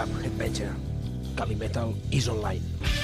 cap Headbanger. Cali Metal is online.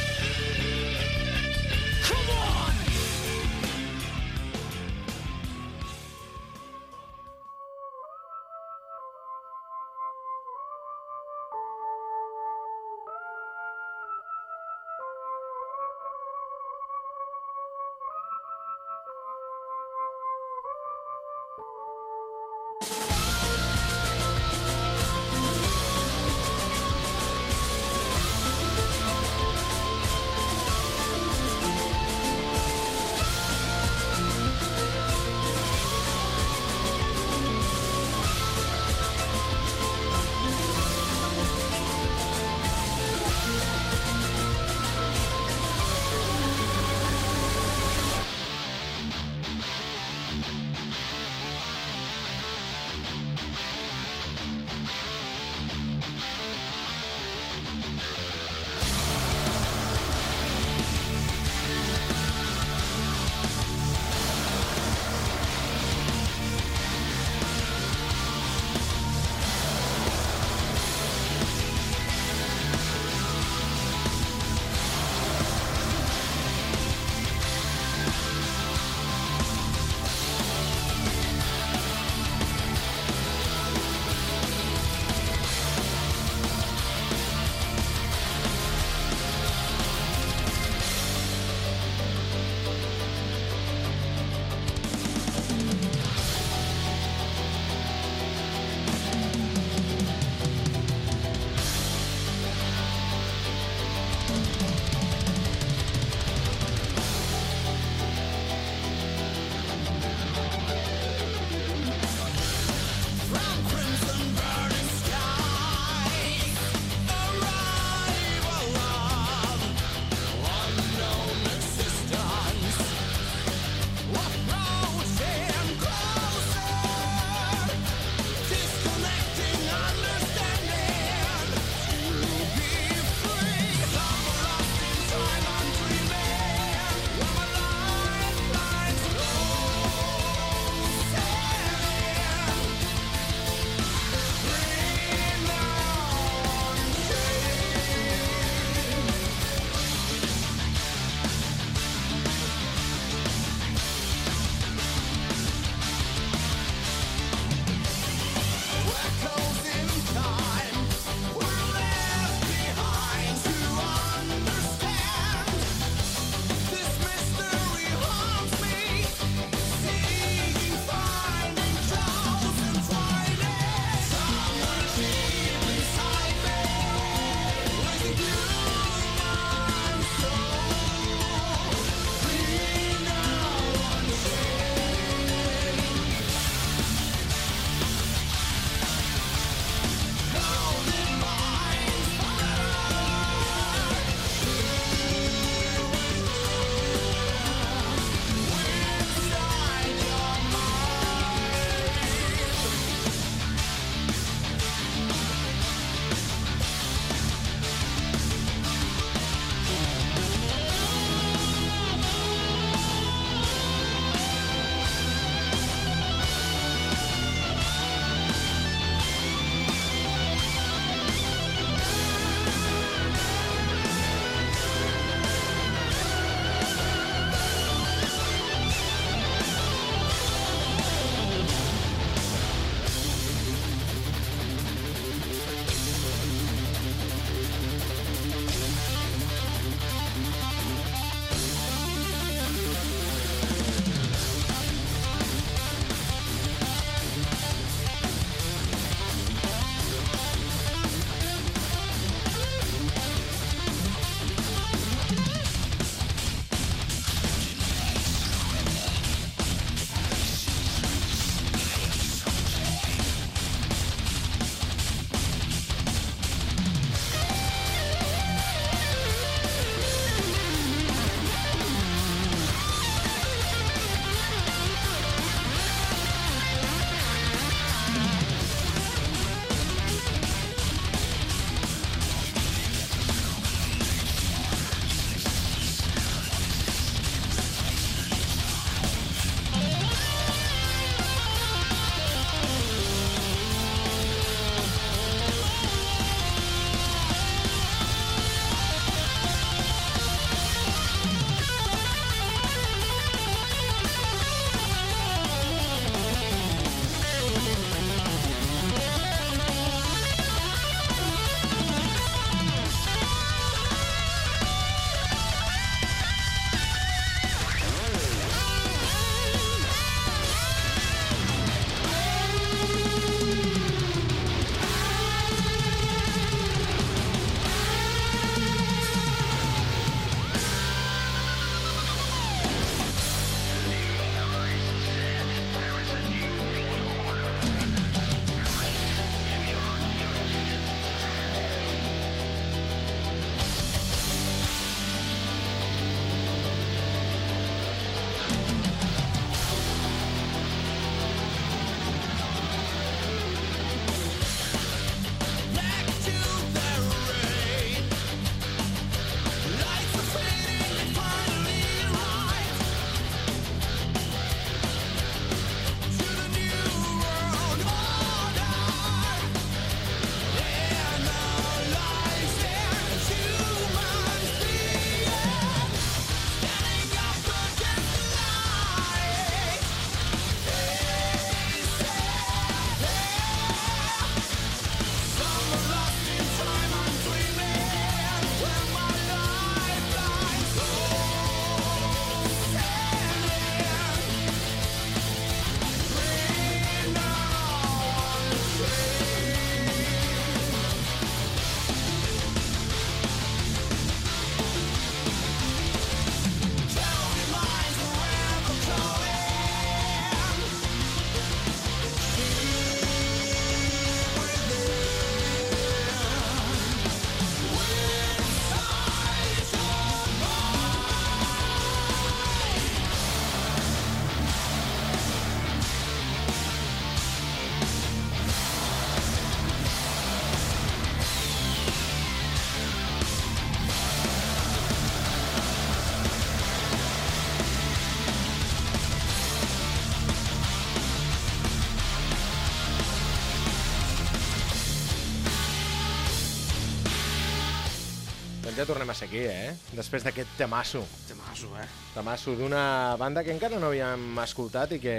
Ja tornem a ser aquí, eh? Després d'aquest temasso. Temasso, eh? Temasso d'una banda que encara no havíem escoltat i que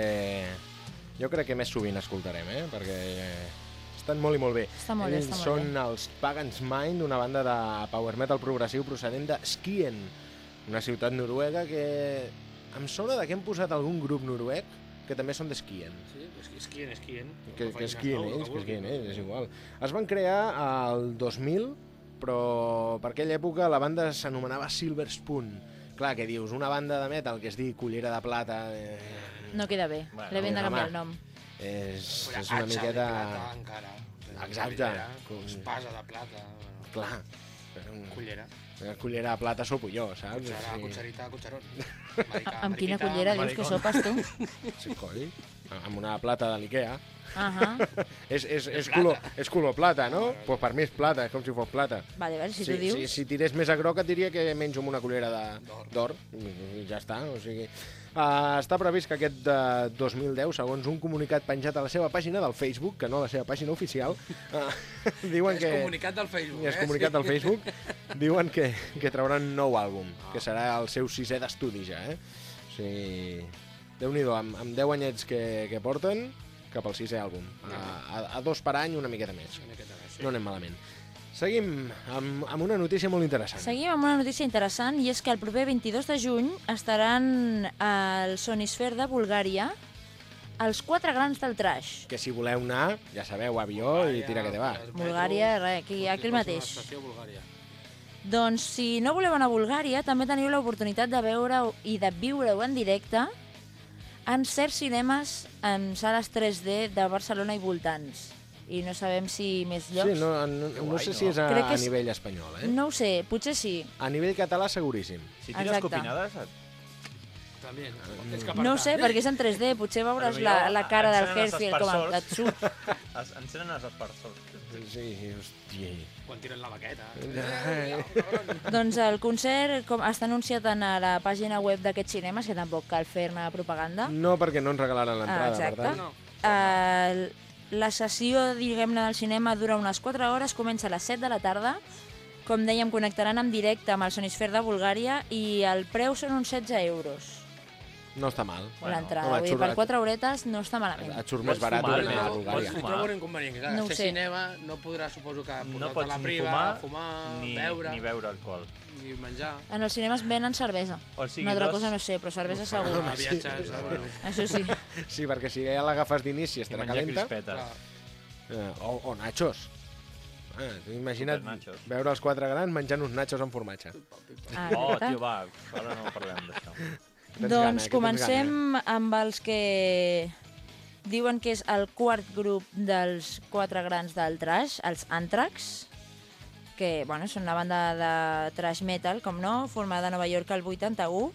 jo crec que més sovint escoltarem, eh? Perquè estan molt i molt bé. Està molt bé, està molt són bé. els Pagans Mind, una banda de power metal progressiu procedent de Skien, una ciutat noruega que em sona de que hem posat algun grup noruec que també són d'Skien. Sí, esquien, esquien. Que, que esquien ells, que esquien ells, és igual. Es van crear al 2000, però per aquella època la banda s'anomenava Silver Spoon. Clar, que dius, una banda de metal que es diu Cullera de Plata... Eh, No queda bé. Bueno, havien de canviar el nom. és, Una és una miqueta... de plata, encara. Exacte. Cullera, Com- Espasa de plata. bueno, Clar, Cullera. una cullera de plata sopo jo, saps? Cuchara, Sí. cucharita, cucharón. Amb quina cullera dius que sopes tu? Sí, coi, amb una plata de l'Ikea. És, és, és, És color, plata. és color plata, no? Pues per mi és plata, és com si fos plata. Vale, vale, si si, tu dius... Si, si tirés més a groc et diria que menjo amb una cullera de- D'or. I ja està, o sigui... Uh, està previst que aquest de 2010, segons un comunicat penjat a la seva pàgina del Facebook, que no a la seva pàgina oficial, uh, diuen És que... comunicat del Facebook, És eh? comunicat Sí. del Facebook. Diuen que, que trauran nou àlbum, que serà el seu sisè d'estudi ja, eh? O sigui, Déu-n'hi-do, amb, amb 10 anyets que, que porten, cap al sisè àlbum. A, a, a dos per any, una miqueta més. Una miqueta més, sí. No anem malament. Seguim amb, amb una notícia molt interessant. Seguim amb una notícia interessant i és que el proper 22 de juny estaran al Sonisphere de Bulgària els quatre grans del trash. Que si voleu anar, ja sabeu, avió i tira que te va. Bulgària, res, aquí, aquí el mateix. Bulgària. Doncs si no voleu anar a Bulgària, també teniu l'oportunitat de veure i de viure-ho en directe en certs cinemes en sales 3D de Barcelona i voltants. I no sabem si més llocs. Sí, no, no, no guai, sé si és a, Crec que a és- nivell espanyol, eh? no ho sé, potser sí. A nivell català, seguríssim. Si tires Exacte. copinades, et... També, no? Mm. No ho sé, perquè és en 3D, potser veuràs la, la cara del Herfield com a- es encenen els aspersors. Sí, hòstia. Quan tiren la baqueta. Eh. Doncs el concert com està anunciat en a la pàgina web d'aquests cinemes, que tampoc cal fer-ne propaganda. No perquè no ens regalaran Ah, l'entrada, per exacte. tant. No. Eh, la sessió, diguem-ne, del cinema dura unes 4 hores, comença a les 7 de la tarda. Com dèiem, connectaran en directe amb el Sonisfer de Bulgària i el preu són uns 16 euros. No està mal. Bueno, L'entrada. Vull dir, per 4 horetes no està malament. Et surt més Pots barat fumar, anar a Bulgària. pots trobo un inconvenient, que No no ho fer sé. cinema no podràs, suposo que, No pots la ni priva, fumar, fumar, ni, beure, ni beure alcohol. ni menjar. En els cinemes venen cervesa. O sigui, Una altra dos- cosa no sé, però cervesa segur. A viatges, a... bueno, Això sí. Sí, perquè si ja l'agafes d'inici I estarà menjar calenta. Eh, o, o nachos. Ah, imagina't veure els quatre grans menjant uns nachos amb formatge. Ah, Oh, tio, va, ara no parlem d'això. Tens Doncs gana, que tens comencem amb els que diuen que és el quart grup dels quatre grans del trash, els Anthrax, que bueno, són una banda de trash metal, com no, formada a Nova York el 81,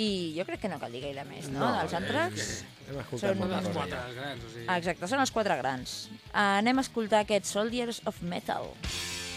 i jo crec que no cal dir gaire més, no, dels Anthrax. Hem escoltat Són molta uns cosa Quatre ja. els grans, o sigui... Exacte, són els quatre grans. Anem a escoltar aquest Soldiers of Metal. Thank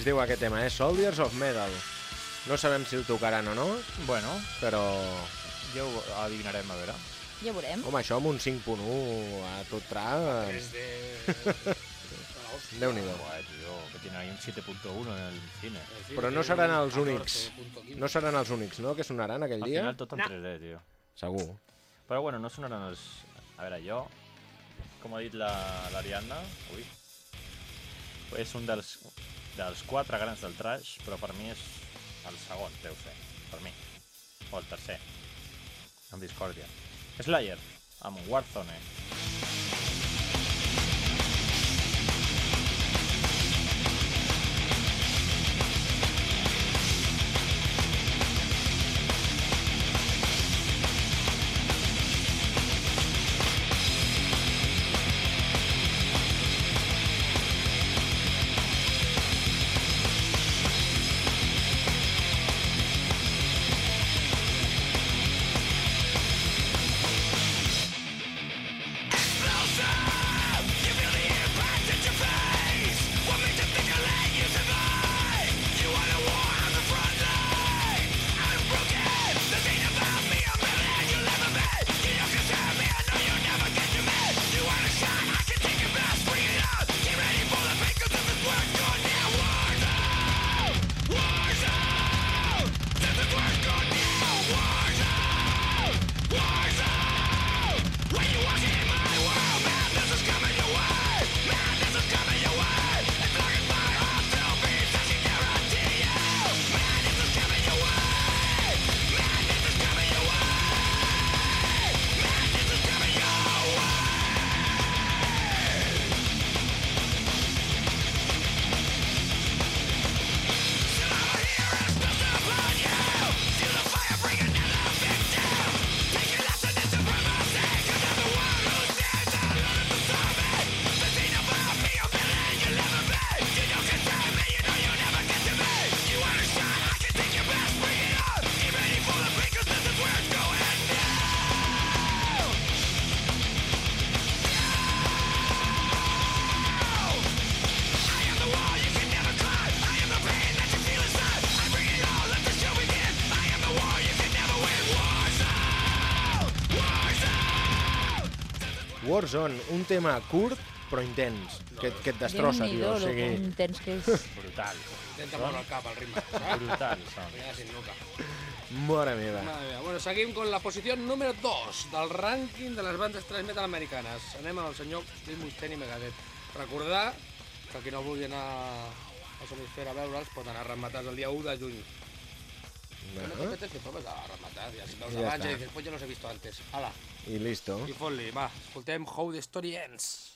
es diu aquest tema, eh? Soldiers of Metal. No sabem si el tocaran o no, Bueno, però... ja ho adivinarem, a veure. Ja veurem. Home, això amb un 5.1 a tot tra... És de... de la hòstia. Déu-n'hi-do. Buah, tío, que tiene ahí un 7.1 en el cine. Fin, Però no seran els únics. 14.15. No seran els únics, no?, que sonaran aquell Al dia? final tot en No. 3D, tio. Segur. Però bueno, no sonaran els... A veure, jo, com ha dit la- l'Ariadna, ui, és un dels, dels quatre grans del trash, però per mi és el segon, deu ser, per mi. O el tercer, amb Discordia. Slayer, amb Warzone. Warzone, un tema curt però intens, que, que et destrossa, tio. Déu-n'hi-do, O sigui, intens que és. Brutal. Intenta moure el cap al ritme? Brutal, son. Mira, sin nuca. mare meva. Madre mía. Bueno, seguim con la posició número 2 del rànquing de les bandes metal americanes. Anem al senyor Steve Mustaine i Megadeth. Recordar que qui no vulgui anar a Sonisfera a veure'ls pot anar rematats el dia 1 de juny. No te Ah, apetece, pues vas a rematar. Ja si veus Ja abans i dices, pues yo los he visto antes. Hala, I listo. i fot-li. Va, escoltem How the Story Ends.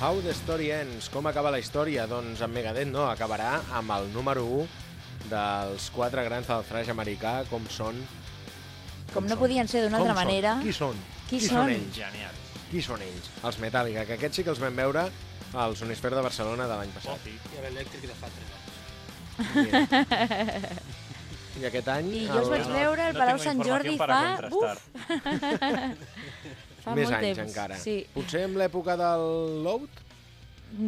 How the Story Ends. Com acaba la història? Doncs en Megadeth no, acabarà amb el número 1 dels quatre grans del thrash americà, com són... Com no podien ser d'una com altra són? manera. Qui són? Qui són són? ells? Genial. Qui són ells? Els Metallica, que aquests sí que els vam veure al Sonisfer de Barcelona de l'any passat. Ofi. I a l'elèctric de fa 3 anys. I aquest any... I jo els vaig el- veure al no Palau tengo Sant Jordi fa... contrastar. Fa més anys temps. encara. Sí. Potser en l'època del Load?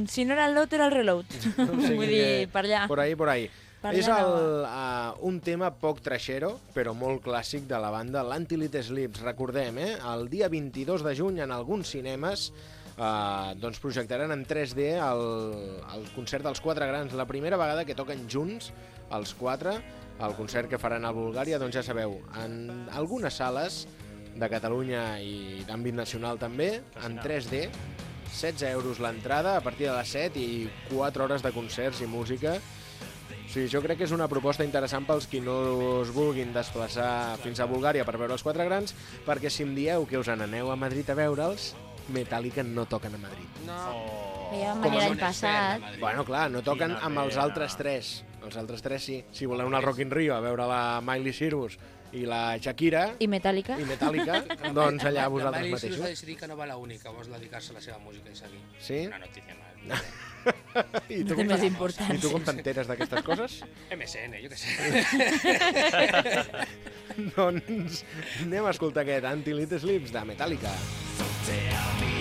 Si no era el load, era el reload. Vull dir, per allà. Por ahí, por ahí. Per És el, uh, un tema poc trashero, però molt clàssic de la banda l'Antilit Slips. Recordem, eh? El dia 22 de juny en alguns cinemes uh, doncs projectaran en 3D el, el concert dels quatre grans. La primera vegada que toquen junts els quatre, el concert que faran a Bulgària, doncs ja sabeu, en algunes sales de Catalunya i d'àmbit nacional també, en 3D, 16 euros l'entrada a partir de les 7 i 4 hores de concerts i música. O sigui, jo crec que és una proposta interessant pels qui no us vulguin desplaçar fins a Bulgària per veure els quatre grans, perquè si em dieu que us n'aneu a Madrid a veure'ls, Metallica no toquen a Madrid. No. Oh. Ja venir a l'any passat. Bueno, clar, no toquen amb els altres tres. Els altres tres sí. Si voleu anar al Rock in Rio a veure la Miley Cyrus i la Shakira I Metallica. i Metallica, doncs allà La vosaltres Miley Cyrus va mateixos. decidir que no va la única, vols dedicar-se a la seva música i seguir. Sí? Una notícia no. I té com més importància. I tu com t'enteres d'aquestes coses? MSN, jo què sé. doncs anem a escoltar aquest Anti-Lit Slips de Metallica. So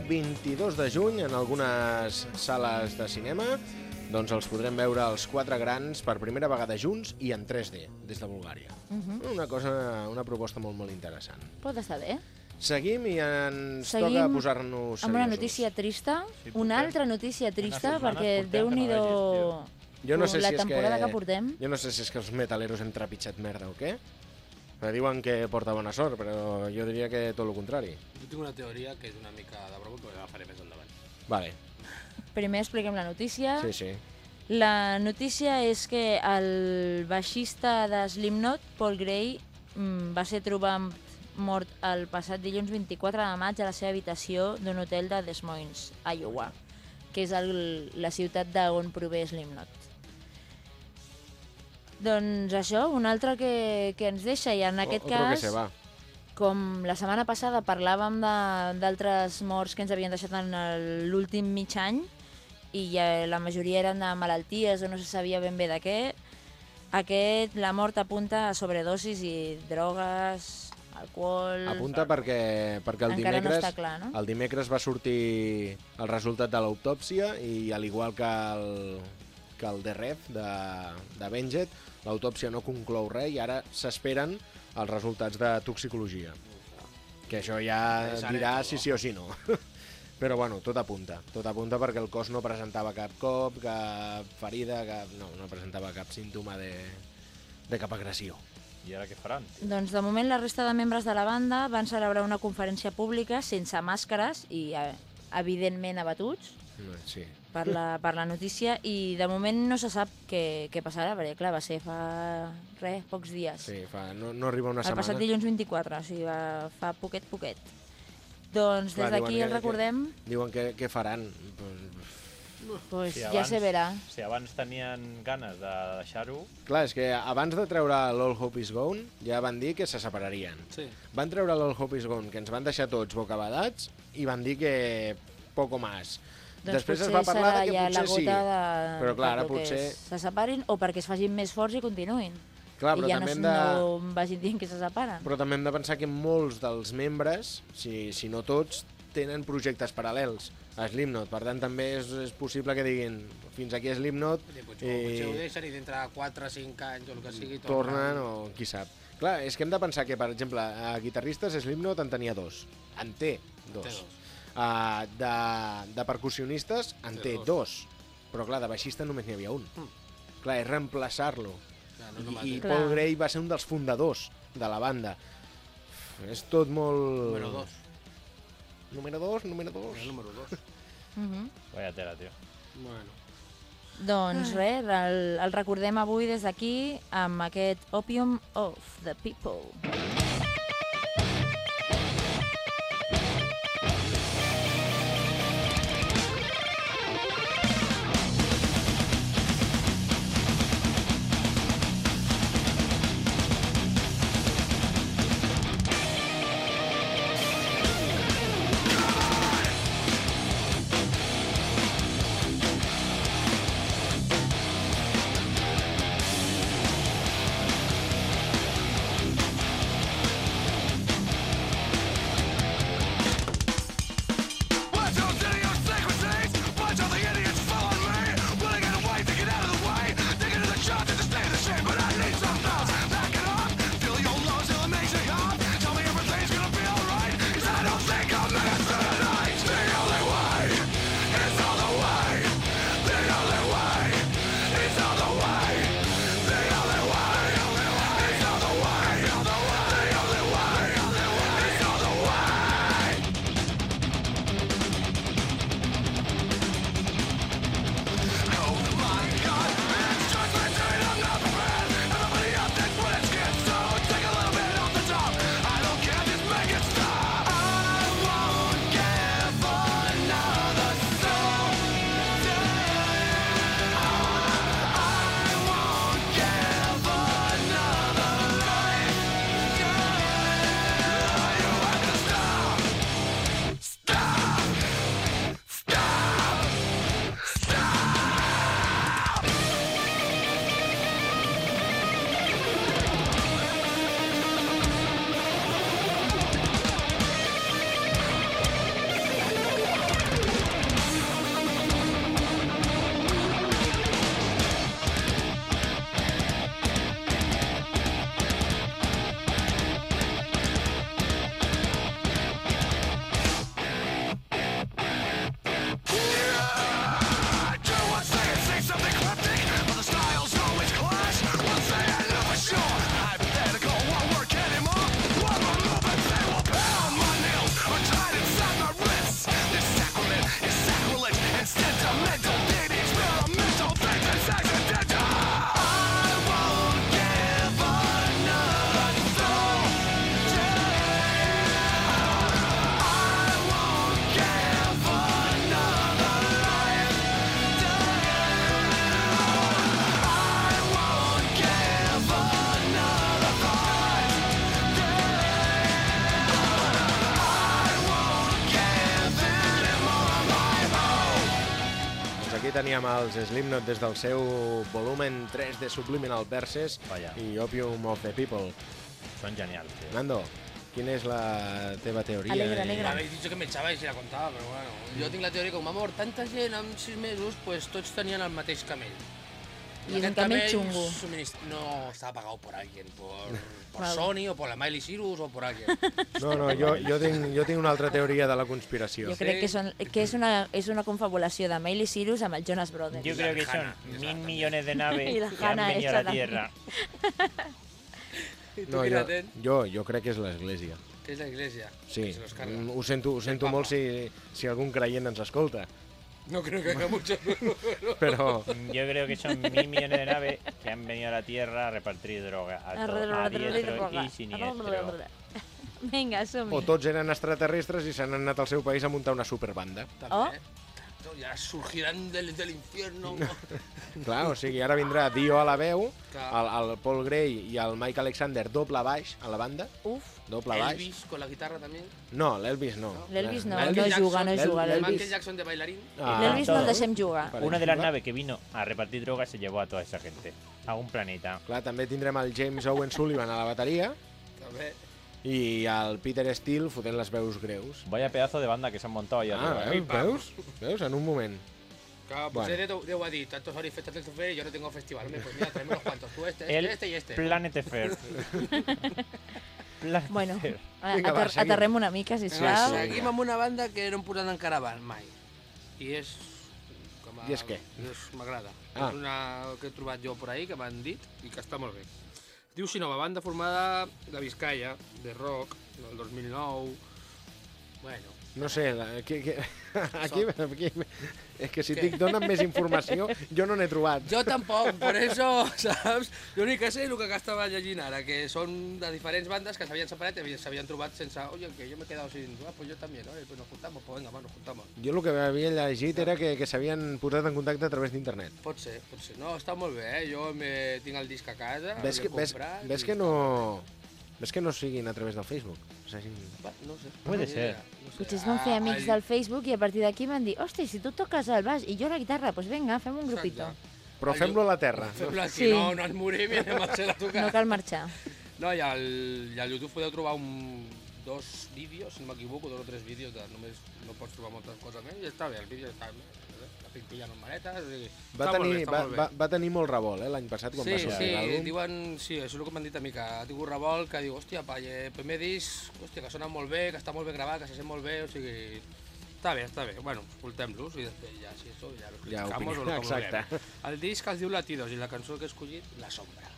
dia 22 de juny en algunes sales de cinema doncs els podrem veure els quatre grans per primera vegada junts i en 3D, des de Bulgària. Una cosa, una proposta molt, molt interessant. Pot estar bé. Seguim i ens Seguim toca posar-nos Amb una seriosos. notícia trista, Sí, una altra notícia trista, perquè déu-n'hi-do Jo no sé la si és temporada que... que portem. Jo no sé si és que els metaleros hem trepitjat merda o què. Però diuen que porta bona sort, però jo diria que tot el contrari. Jo tinc una teoria que és una mica de broma, però la faré més endavant. Vale, Primer expliquem la notícia. sí, sí. La notícia és que el baixista de Slipknot, Paul Gray, mm, va ser trobat mort el passat dilluns 24 de maig a la seva habitació d'un hotel de Des Moines, Iowa, que és el, la ciutat d'on prové Slipknot. Doncs això, un altre que, que ens deixa, i en aquest O- cas, se va. com la setmana passada parlàvem de- d'altres morts que ens havien deixat en l'últim mig any, i ja la majoria eren de malalties o no se sabia ben bé de què, aquest, la mort apunta a sobredosis i drogues, alcohol... Apunta perquè, perquè el Encara no dimecres, està clar, no? el dimecres va sortir el resultat de l'autòpsia i al igual que el, que el DREF de, de Benjet, l'autòpsia no conclou res i ara s'esperen els resultats de toxicologia. Que això ja dirà si sí o si no. Però bueno, tot apunta. Tot apunta perquè el cos no presentava cap cop, cap ferida, cap... No, no presentava cap símptoma de, de cap agressió. I ara què faran? Doncs de moment la resta de membres de la banda van celebrar una conferència pública sense màscares i eh, evidentment abatuts No, Sí. per la, per la notícia i de moment no se sap què, què passarà, perquè clar, va ser fa res, pocs dies. Sí, fa, no, no arriba una el passat setmana. dilluns 24, o sigui, va, fa poquet, poquet. Doncs Clar, des d'aquí el que- recordem, Que, diuen que, què faran. Pues, pues Si ja abans- se verà. Si abans tenien ganes de deixar-ho, Clar, és que abans de treure l'All Hope Is Gone ja van dir que se separarien. Sí. Van treure l'All Hope Is Gone, que ens van deixar tots bocabadats, i van dir que poco más. Doncs Després es va parlar de que ja potser la sí. de... Però clar, ara potser- se separin o perquè es facin més forts i continuïn. Clar, I però ja també, no, de, no vagin dient que se separen. però també hem de pensar que molts dels membres, si, si no tots, tenen projectes paral·lels a Slipknot. Per tant, també és, és possible que diguin fins aquí Slipknot I potser, i potser ho deixen i dintre de 4 o 5 anys o el que sigui tornen o qui sap. Clar, és que hem de pensar que, per exemple, a guitarristes Slipknot en tenia dos. En té dos. Té dos. Uh, de, de percussionistes en Té té dos. dos. Però clar, de baixista només n'hi havia un. Clar, és reemplaçar-lo. No el I, I. Paul Gray va ser un dels fundadors de la banda. És tot molt... Número 2. Número 2, número 2. El número 2. Mhm. vaya tela, tio. bueno. Doncs res, el, el recordem avui des d'aquí amb aquest Opium of the People. Teníem els Slipknot des del seu volumen 3 de Subliminal Verses Vaja. i Opium of the People. Són genials, tio. Nando, quina és la teva teoria? Alegra, alegra. Habéis dicho que me echaba y si la contaba, pero bueno. Yo tengo la teoría que, com va mort tanta gent en sis mesos, pues tots tenien el mateix camell. I és un aquest camell xungo. suminist- No, estaba pagado por alguien, por, por Vale. Sony o por la Miley Cyrus o por alguien. No, no, jo, jo, tinc, jo tinc una altra teoria de la conspiració. Jo crec que, són, que és, una, és una confabulació de Miley Cyrus amb els Jonas Brothers. Yo la creo que y mil esa millones de naves Y la que han venido a la Tierra. No, jo, jo, jo crec que és l'Església. Que és la iglesia. Sí, ho sento, ho sento molt si, si algun creient ens escolta, No creo que haya mucho. però Yo creo que son mil millones de naves que han venido a la Tierra a repartir droga a, to- a diestro y siniestro. Vinga, som-hi. o tots eren extraterrestres i s'han anat al seu país a muntar una superbanda. También, Oh. Ya surgirán del, del infierno. Clar, o sigui, ara vindrà Dio a la veu, Clar. el, el Paul Gray i el Mike Alexander doble baix a la banda, Uf, doble baix. Elvis con la guitarra también. No, l'Elvis no. l'Elvis no, no juga, no juga l'Elvis- l'Elvis. Michael Jackson de bailarín. Ah, L'Elvis no el deixem jugar. Una de las naves que vino a repartir droga se llevó a toda esa gente a un planeta. Clar, també tindrem el James Owen Sullivan a la bateria També. i el Peter Steele fotent les veus greus. Vaya pedazo de banda que se han montado allá Ah, arriba. ¿eh? veus? Veus? En un moment. Claro, pues bueno. Ha dit, tantos habéis festas del Tufer y yo no tengo festival. Pues mira, traemos los cuantos. Tú este, este, El este y este. Planet Fair. Planet Bueno, Vinga, va, ater seguim. aterrem una mica, sisplau. sí. Seguim amb una banda que no hem posat encara abans, mai. I és... Com a, I és què? és- M'agrada. Ah. És una que he trobat jo por ahí, que m'han dit, i que està molt bé. Es diu Sinova, banda formada de Vizcaya, de rock, del 2009... Bueno, No sé, la, aquí, aquí, aquí, aquí, és que si dic dona'm més informació, jo no n'he trobat. Jo tampoc, por eso, saps? L'únic que sé és el que estava llegint ara, que són de diferents bandes que s'havien separat i s'havien trobat sense... Oye, que yo me he quedado sin... Ah, pues yo también, ¿no? Pues nos juntamos, pues venga, va, nos juntamos. Jo el que havia llegit era que, que s'havien posat en contacte a través d'internet. Pot ser, pot ser. No, està molt bé, eh? Jo me... tinc el disc a casa, Ves l'he que, ves, comprat ves i que no... Ves que no siguin a través del Facebook. O sigui, Va, no sé. Puede ser. No sé. Potser es van fer Ah, amics el- del Facebook i a partir d'aquí van dir hosti, si tu toques el baix i jo la guitarra, doncs vinga, fem un grupito. Exacte. però fem-lo a la terra. Fem-lo aquí, Sí. no, no ens morim i anem a ser a tocar. No cal marxar. No, i al, i al YouTube podeu trobar un, dos vídeos, si no m'equivoco, dos o tres vídeos, de, només no pots trobar moltes coses més, i està bé, el vídeo està bé, la pintillant amb manetes, o sigui, Va tenir, bé, va, bé. va, va tenir molt revolt, eh, l'any passat, quan sí, va sortir sí, l'àlbum. diuen, sí, això és el que m'han dit a mi, que ha tingut revolt, que diu, hòstia, pa, eh, primer disc, hòstia, que sona molt bé, que està molt ben gravat, que se sent molt bé, o sigui, està bé, està bé. Bueno, escoltem-los i després ja, si això, ja lo Ja criticamos o opinem, lo que exacte. vulguem. El disc es diu Latidos i la cançó que he escollit, La Sombra.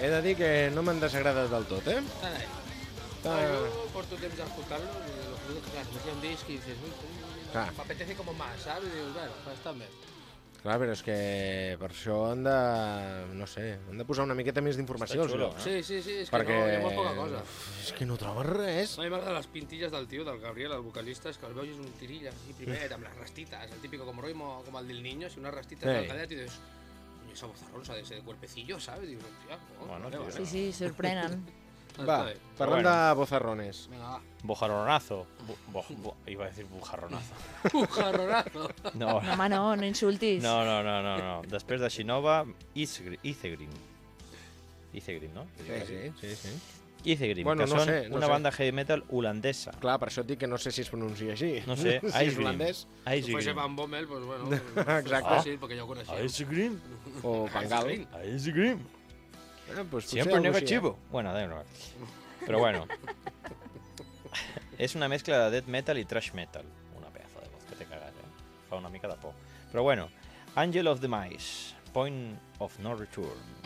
He de dir que no m'han desagradat del tot, eh? Ahí. Està... Yo porto claro, me hacía un disco y dices, uy, uy, Claro. me apetece como más, ¿sabes? Y digo, bueno, pues están bien. Clar, però és que per això han de... no sé, han de posar una miqueta més d'informació Està xulo, llocs. Sí, sí, sí, que Perquè... no, hi ha molt poca cosa. És que no trobes res. A mi m'agraden les pintilles del tio, del Gabriel, el vocalista, és que el veus i és un tirilla, així primet, amb les rastitas, el típico como Roimo, como el del niño, así unas rastitas Sí. de cadet, y dices, "Coño, esa vozarronsa de ese de cuerpecillo, ¿sabes? Digo, hostia, oh, Bueno, vale, tío. vale. Sí, sí, sorprenen. Va, parlant Bueno. bozarrones. Venga, va. Bojarronazo. Bo- bo- iba a decir bujarronazo. Un jarronazo. No, No, no, no insultis. no, no, no, no. no. Després de Shinova, Isgr- Ithegrim. Ithegrim, no? Sí, sí, sí, sí. Ithegrim, Bueno, que no són sé, no una sé. banda heavy metal holandesa. Clar, per això et dic que no sé si es pronuncia així. No sé, si és Icegrim. holandès Si fuese. Van Bommel, pues bueno, Exacte. sí, porque yo conocía. Icegrim. o Pangal. Icegrim. Icegrim. Eh, pues potser Siempre algo així, negativo. Bueno, da igual. Pero bueno. és una mescla de death metal i thrash metal. Una pedazo de voz que te cagas, eh? Fa una mica de por. Però bueno, Angel of the Mice, Point of No Return.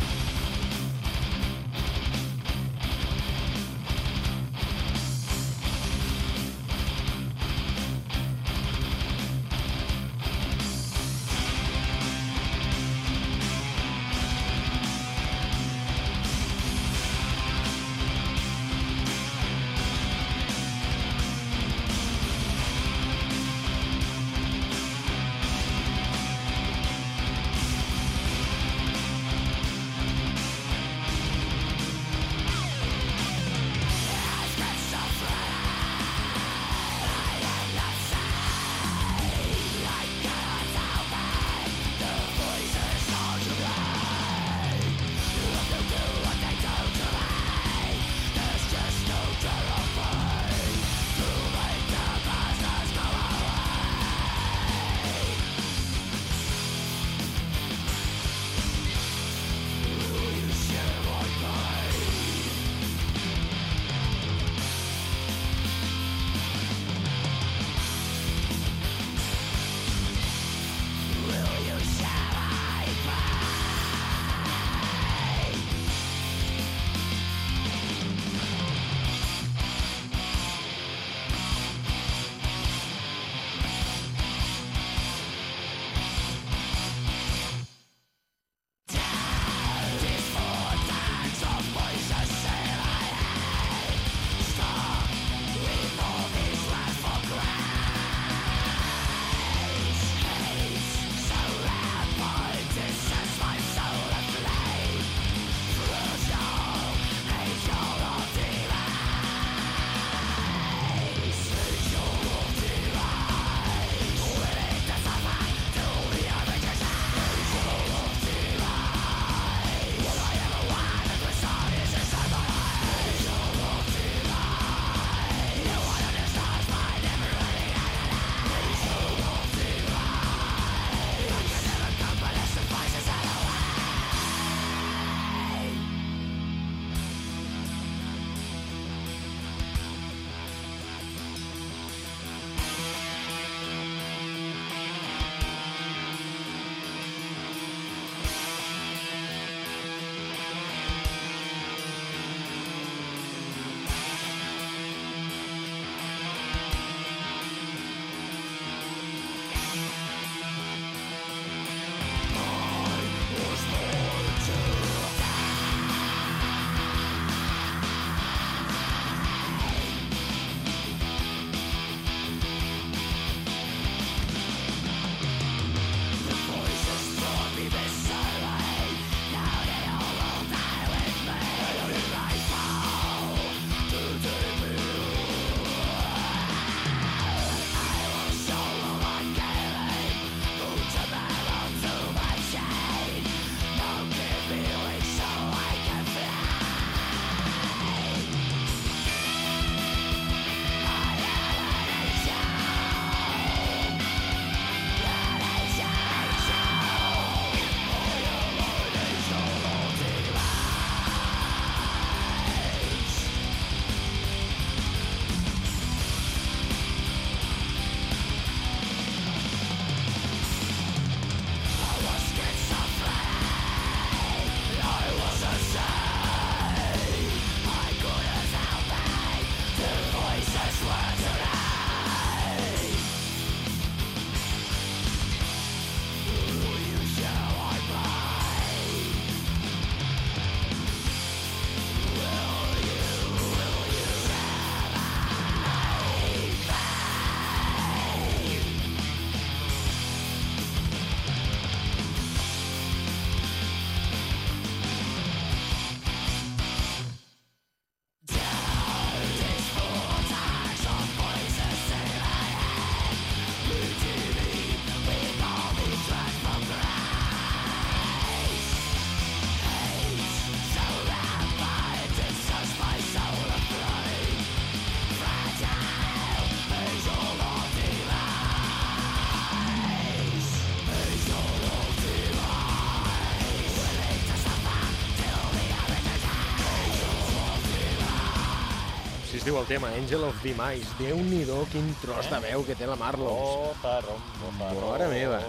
Es diu el tema, Angel of Demise. Déu-n'hi-do, quin tros de veu que té la Marlows. Bota, rom, bota, Mare meva.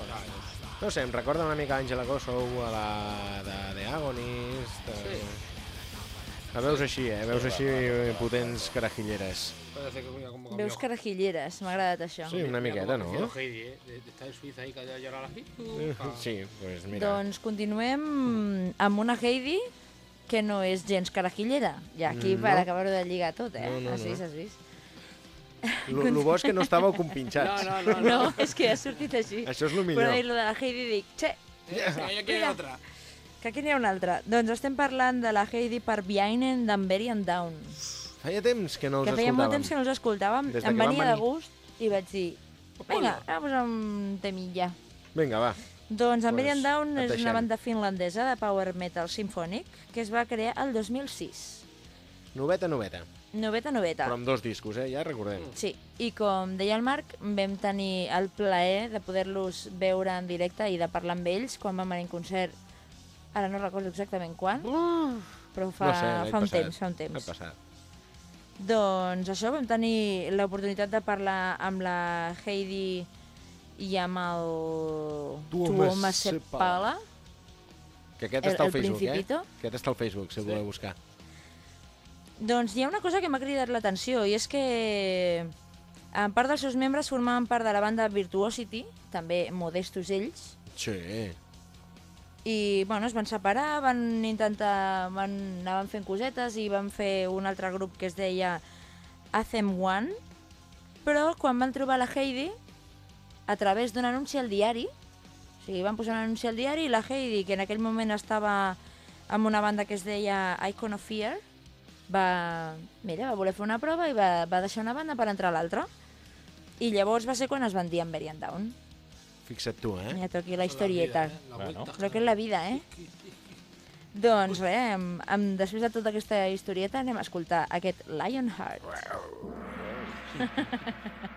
No sé, em recorda una mica Àngela Kosow, a la de The Agonist... Sí. A veus així, eh? Veus així potents carajilleres. Veus carajilleres, m'ha agradat això. Sí, una miqueta, no? Heidi, eh? De, de en que ya llora la Sí, doncs pues mira. Doncs continuem amb una Heidi que no és gens carajillera. I aquí, No. per acabar-ho de lligar tot, eh? No, no, has vist, no. has vist? Lo, lo bo és que no estàveu compinxats. No, no, no. No, és que ha sortit així. Això és el Però millor. dir-lo de la Heidi dic, xe, Eh, que aquí hay Mira. otra. que aquí n'hi ha una altra. Doncs estem parlant de la Heidi per Behind and Very and Down. Feia temps que no els que feia molt escoltàvem. temps que no els escoltàvem, Des de em que venia de gust i vaig dir, vinga, anem a posar un temilla. Vinga, va. Doncs Pues, Amberian Down és una banda finlandesa de power metal sinfònic que es va crear el 2006. Noveta, noveta. Noveta, noveta. Però amb dos discos, eh? Ja recordem. Sí, i com deia el Marc, vam tenir el plaer de poder-los veure en directe i de parlar amb ells quan vam anar en concert. Ara no recordo exactament quan, però fa, no sé, l'any fa un passat. temps, fa un L'any temps. passat. Doncs això, vam tenir l'oportunitat de parlar amb la Heidi i amb el Tuomas Seppala. Que aquest El- està al Facebook, Principito. eh? Aquest està al Facebook, si el voleu buscar. Doncs hi ha una cosa que m'ha cridat l'atenció i és que en part dels seus membres formaven part de la banda Virtuosity, també modestos ells, Sí. i bueno, es van separar, van intentar, van, anaven fent cosetes i van fer un altre grup que es deia Athem One, però quan van trobar la Heidi, a través d'un anunci al diari, o sigui, van posar un anunci al diari i la Heidi, que en aquell moment estava amb una banda que es deia Icon of Fear, va, mira, va voler fer una prova i va, va deixar una banda per entrar a l'altra. I llavors va ser quan es van dir Amber and Down. Fixa't tu, eh? Mira tu aquí la historieta. La Bueno. Lo que és la vida, eh? Doncs res, amb, amb, després de tota aquesta historieta anem a escoltar aquest Lionheart.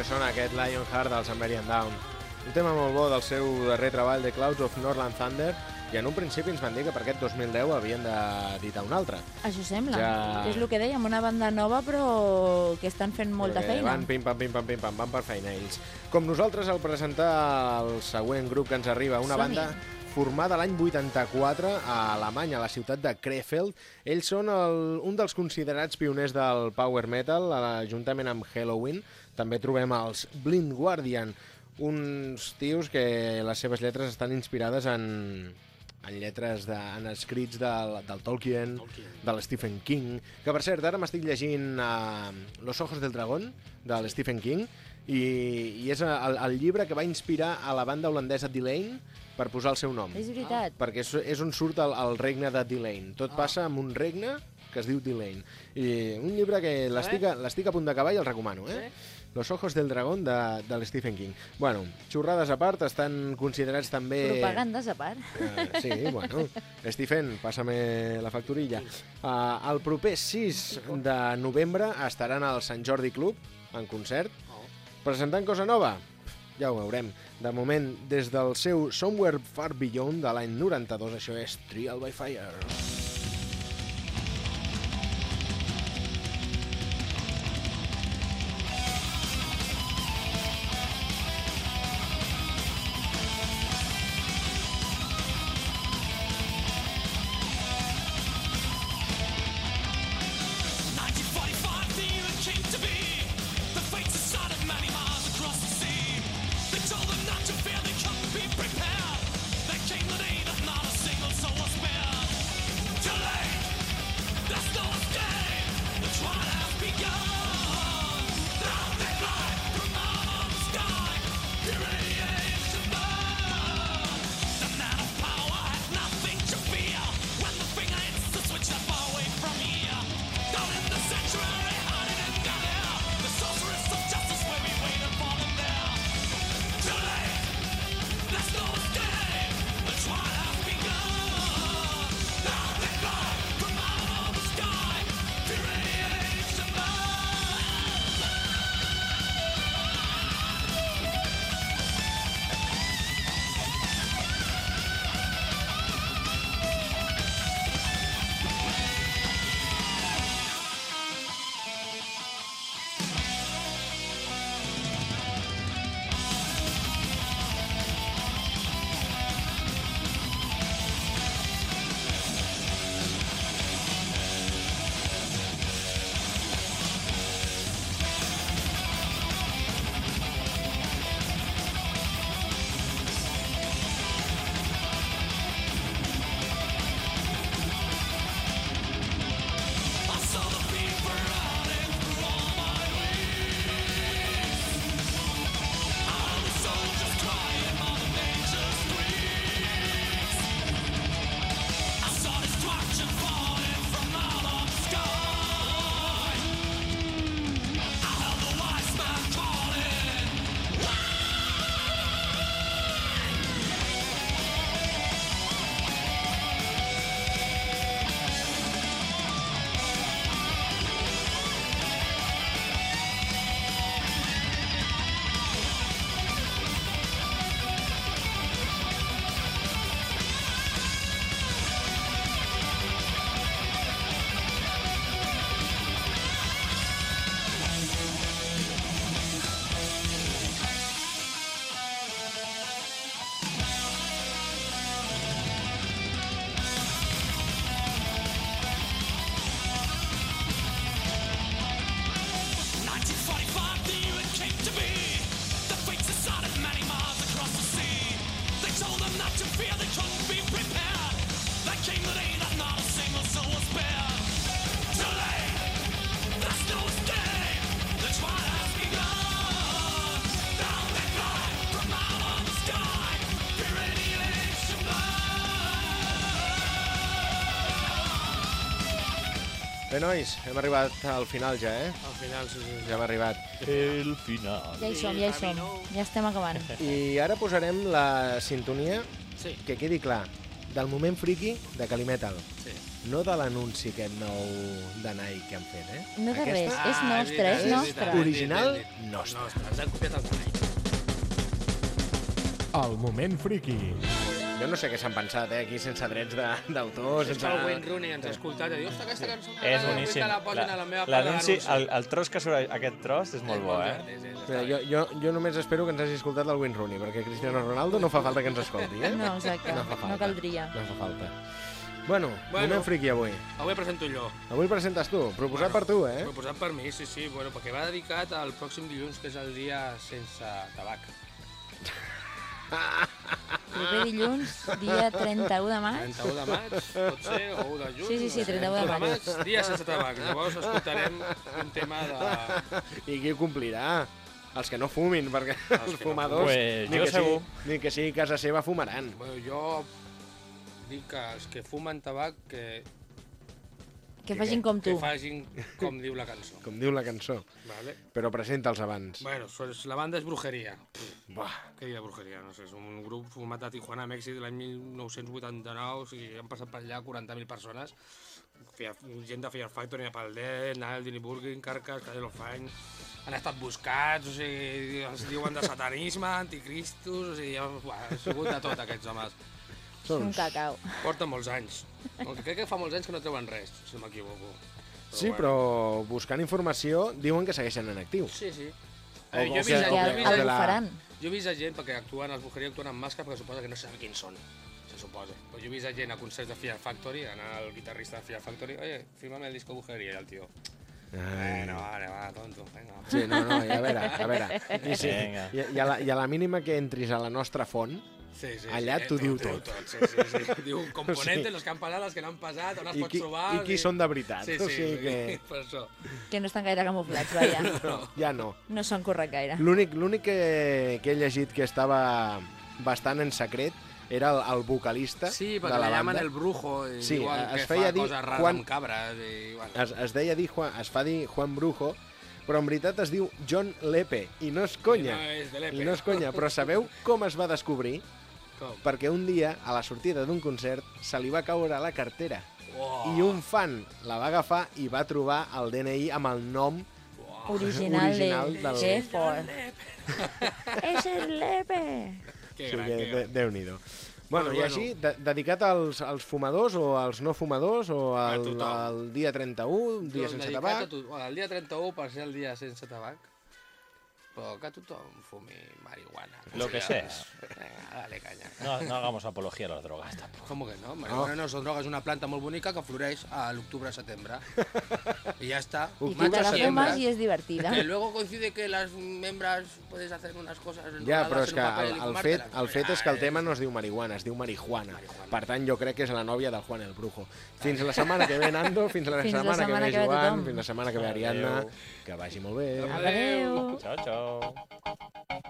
sona aquest Lionheart del Sumerian Down. Un tema molt bo del seu darrer treball de Clouds of Northland Thunder i en un principi ens van dir que per aquest 2010 havien d'editar un altre. Això sembla. Ja- És el que dèiem, una banda nova però que estan fent molta Perquè feina. Van pim-pam, pim-pam, pim-pam, van per feina ells. Com nosaltres al presentar el següent grup que ens arriba, una banda formada l'any 84 a Alemanya, a la ciutat de Krefeld. Ells són el, un dels considerats pioners del power metal, juntament amb Halloween. També trobem els Blind Guardian, uns tios que les seves lletres estan inspirades en, en lletres, de, en escrits del, del Tolkien, del Stephen King, que per cert, ara m'estic llegint uh, Los ojos del dragón, del Stephen King, i, i és el, el llibre que va inspirar a la banda holandesa Delane per posar el seu nom. És veritat. Perquè és, és on surt el, el regne de Delane. Tot passa en un regne que es diu Delane. I un llibre que l'estic a- a punt d'acabar i el recomano, eh? Los ojos del dragón de, del Stephen King. Bueno, xorrades a part, estan considerats també... Propagandes a part. Eh, sí, bueno. Stephen, passa-me la facturilla. Uh, el proper 6 de novembre estaran al Sant Jordi Club, en concert, presentant cosa nova. Ja ho veurem. De moment, des del seu Somewhere Far Beyond de l'any 92, això és Trial by Fire. Bé, nois, hem arribat al final ja, eh? Al final, sí, sí. Ja hem arribat. El final. Ja hi som, ja hi som. Ja estem acabant. I ara posarem la sintonia, Sí. que quedi clar. del moment friki de Calimetal. Sí. No de l'anunci aquest nou de Nike que han fet, eh? No de res, Aquesta és Ah, nostre, veritat, és és nostre. Original, nostre. Nostre, ens han copiat els Nike. El moment friki. Jo no sé què s'han pensat, eh? Aquí sense drets de- d'autor, Sense... sense... El Wayne Rooney ens ha escoltat i diu, ostres, aquesta cançó És boníssim. que la posin a la meva part de L'anunci, l'anunci." el, el tros que surt aquest tros és molt bo, eh? Bé. jo, jo, jo només espero que ens hagi escoltat el Wayne Rooney, perquè Cristiano Ronaldo no fa falta que ens escolti, eh? No, exacte, No fa falta. no caldria. No fa falta. Bueno, Bueno. moment friki avui. Avui presento jo. Avui presentes tu, proposat per tu, eh? Proposat per mi, sí, sí, bueno, perquè va dedicat al pròxim dilluns, que és el dia sense tabac. Proper dilluns, dia 31 de maig. 31 de maig, pot ser, o 1 de juny. Sí, sí, sí, 31 de maig. Dia sense tabac. Llavors escoltarem un tema de... I qui complirà? Els que no fumin, perquè els, que no fumadors, fumin. ni, Pues que jo sigui, ni que sigui casa seva, fumaran. Bueno, jo dic que els que fumen tabac que, Que facin com tu. que facin com diu la cançó. Com diu la cançó. Vale? Però presenta'ls abans. Bueno, pues la banda és Brujeria. Buah. Què hi ha Brujeria? No sé, és un grup format a Tijuana, Mèxic, l'any 1989, o sigui, han passat per allà 40.000 persones. Fear, gent de Fear Factory, Napalm Death, Nile, Dini Burgin, Carcass, Cadelo Fine, han estat buscats, o sigui, els diuen de satanisme, anticristos, o sigui, ha, buah, ha sigut de tot aquests homes. Són... Un cacau. Porten molts anys. Aunque crec que fa molts anys que no treuen res, si no m'equivoco. Sí, però buscant informació diuen que segueixen en actiu. Sí, sí. O- Eh, jo, he que- vist, Que jo, o he el, vist, de el la- faran. jo he vist gent, perquè actuen, els Brujeria actuen amb màscara, perquè suposa que no sabem quins són, se suposa. Però jo he vist a gent a concerts de Fear Factory, anar al guitarrista de Fear Factory, oye, fírmame el disco Brujeria, i el tio. Ai. Bueno, vale, va, tonto, venga. Sí, no, no, i a veure, a veure. I, sí, i, i, a la, I a la mínima que entris a la nostra font, Sí, sí, Allà sí, t'ho diu t'ho tot. Sí, sí, sí. Diu componentes, Sí. passat, els que no han passat, on els i pots qui, trobar... i qui són de veritat. Sí, O sí, sigui que per això. Que no estan gaire camuflats, vaja. no, ja no. No són correcte gaire. L'únic l'únic que, que he llegit que estava bastant en secret era el, el vocalista Sí, de la le llaman banda. el brujo, i Sí, diuen es que feia fa dir coses rares Juan- amb cabres, i bueno. Es, es deia dir Juan, es fa dir Juan Brujo, però en veritat es diu John Lepe, i no és conya. I no és de l'Epe. I no és conya, però sabeu com es va descobrir? Com? Perquè un dia, a la sortida d'un concert, se li va caure la cartera Oh. i un fan la va agafar i va trobar el DNI amb el nom Original, Original de... del- Que fort. És el Lepe! Que gran, que que de, gran. Déu-n'hi-do. Bueno, Bueno, i així, de, dedicat als, als fumadors o als no fumadors o al, al dia 31, dia sense dedicat tabac... a tu- bueno, el dia 31 per ser el dia sense tabac, però que tothom fumi marihuana. Lo que sea. Venga, dale caña. No, no hagamos apología a las drogas tampoco. ¿Cómo que no? Marihuana no, son drogas, es una planta muy bonita que floreix al octubre-setembre. y ya está. I tu te la fumes i és divertida. Que luego coincide que las membras puedes hacer unas cosas Ja, però és que el, y el, fet, el fet és que el Ah, tema no es diu marihuana, es diu marihuana. Marihuana. Per tant, jo crec que és la nòvia del Juan el Brujo. Fins la setmana que ve, Nando, fins la Fins la setmana, setmana que que ve, ve Joan, tothom. fins la setmana que ve, Ariadna. Adéu. Que vagi molt bé. Adéu! Chao, go.